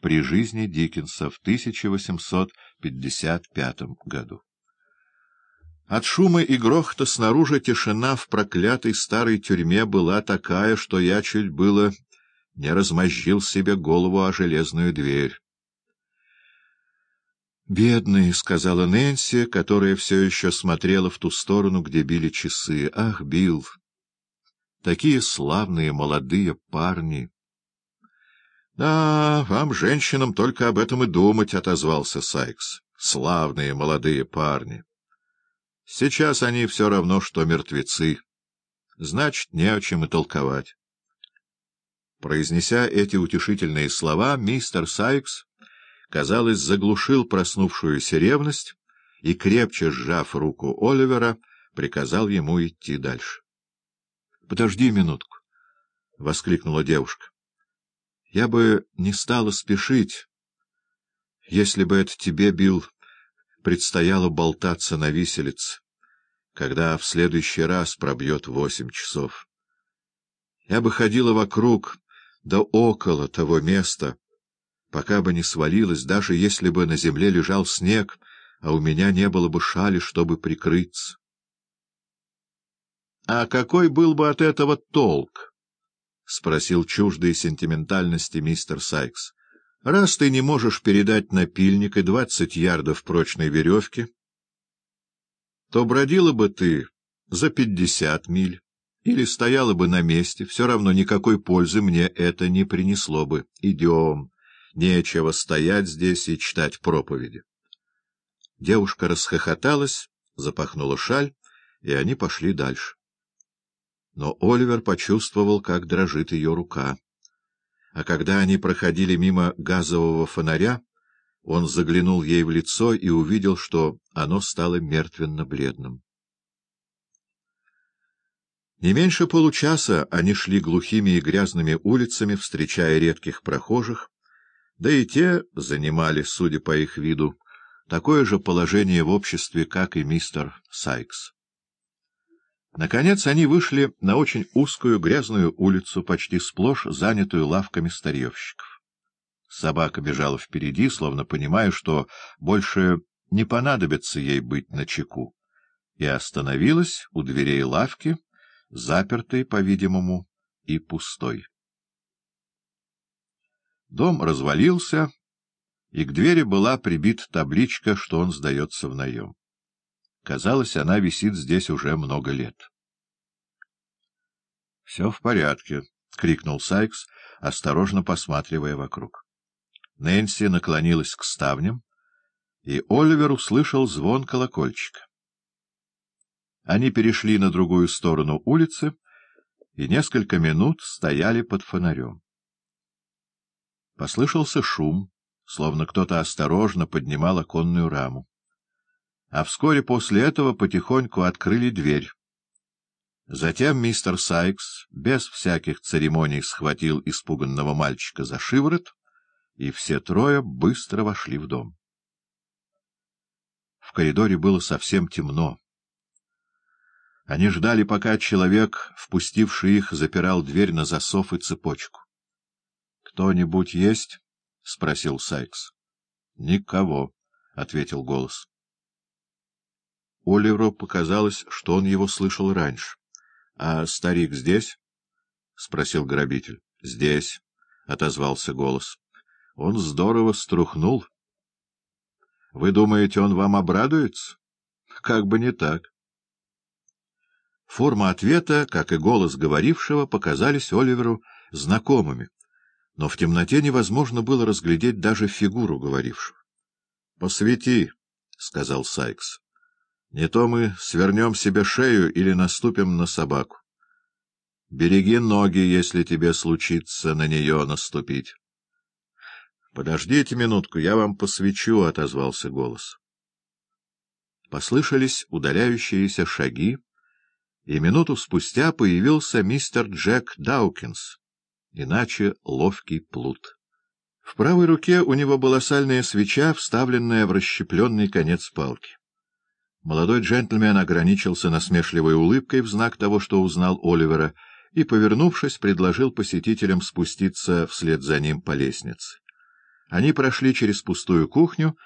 при жизни Диккенса в 1855 году. От шума и грохота снаружи тишина в проклятой старой тюрьме была такая, что я чуть было не размозжил себе голову о железную дверь. «Бедный», — сказала Нэнси, которая все еще смотрела в ту сторону, где били часы. «Ах, Билл! Такие славные молодые парни!» «Да, вам, женщинам, только об этом и думать», — отозвался Сайкс. «Славные молодые парни! Сейчас они все равно, что мертвецы. Значит, не о чем и толковать». Произнеся эти утешительные слова, мистер Сайкс казалось, заглушил проснувшуюся ревность и, крепче сжав руку Оливера, приказал ему идти дальше. — Подожди минутку, — воскликнула девушка. — Я бы не стала спешить, если бы это тебе, Билл, предстояло болтаться на виселице, когда в следующий раз пробьет восемь часов. Я бы ходила вокруг да около того места, пока бы не свалилась, даже если бы на земле лежал снег, а у меня не было бы шали, чтобы прикрыться. — А какой был бы от этого толк? — спросил чуждой сентиментальности мистер Сайкс. — Раз ты не можешь передать напильник и двадцать ярдов прочной веревки, то бродила бы ты за пятьдесят миль или стояла бы на месте, все равно никакой пользы мне это не принесло бы. Идем. Нечего стоять здесь и читать проповеди. Девушка расхохоталась, запахнула шаль, и они пошли дальше. Но Оливер почувствовал, как дрожит ее рука. А когда они проходили мимо газового фонаря, он заглянул ей в лицо и увидел, что оно стало мертвенно-бледным. Не меньше получаса они шли глухими и грязными улицами, встречая редких прохожих, да и те занимали, судя по их виду, такое же положение в обществе, как и мистер Сайкс. Наконец они вышли на очень узкую грязную улицу, почти сплошь занятую лавками старьевщиков. Собака бежала впереди, словно понимая, что больше не понадобится ей быть начеку, и остановилась у дверей лавки, запертой, по-видимому, и пустой. Дом развалился, и к двери была прибита табличка, что он сдается в наем. Казалось, она висит здесь уже много лет. — Все в порядке, — крикнул Сайкс, осторожно посматривая вокруг. Нэнси наклонилась к ставням, и Оливер услышал звон колокольчика. Они перешли на другую сторону улицы и несколько минут стояли под фонарем. Послышался шум, словно кто-то осторожно поднимал оконную раму. А вскоре после этого потихоньку открыли дверь. Затем мистер Сайкс без всяких церемоний схватил испуганного мальчика за шиворот, и все трое быстро вошли в дом. В коридоре было совсем темно. Они ждали, пока человек, впустивший их, запирал дверь на засов и цепочку. «Кто-нибудь есть?» — спросил Сайкс. «Никого», — ответил голос. Оливеру показалось, что он его слышал раньше. «А старик здесь?» — спросил грабитель. «Здесь», — отозвался голос. «Он здорово струхнул». «Вы думаете, он вам обрадуется?» «Как бы не так». Форма ответа, как и голос говорившего, показались Оливеру знакомыми но в темноте невозможно было разглядеть даже фигуру говорившего. — Посвети, — сказал Сайкс. — Не то мы свернем себе шею или наступим на собаку. Береги ноги, если тебе случится на нее наступить. — Подождите минутку, я вам посвечу, — отозвался голос. Послышались удаляющиеся шаги, и минуту спустя появился мистер Джек Даукинс иначе ловкий плут. В правой руке у него была сальная свеча, вставленная в расщепленный конец палки. Молодой джентльмен ограничился насмешливой улыбкой в знак того, что узнал Оливера, и, повернувшись, предложил посетителям спуститься вслед за ним по лестнице. Они прошли через пустую кухню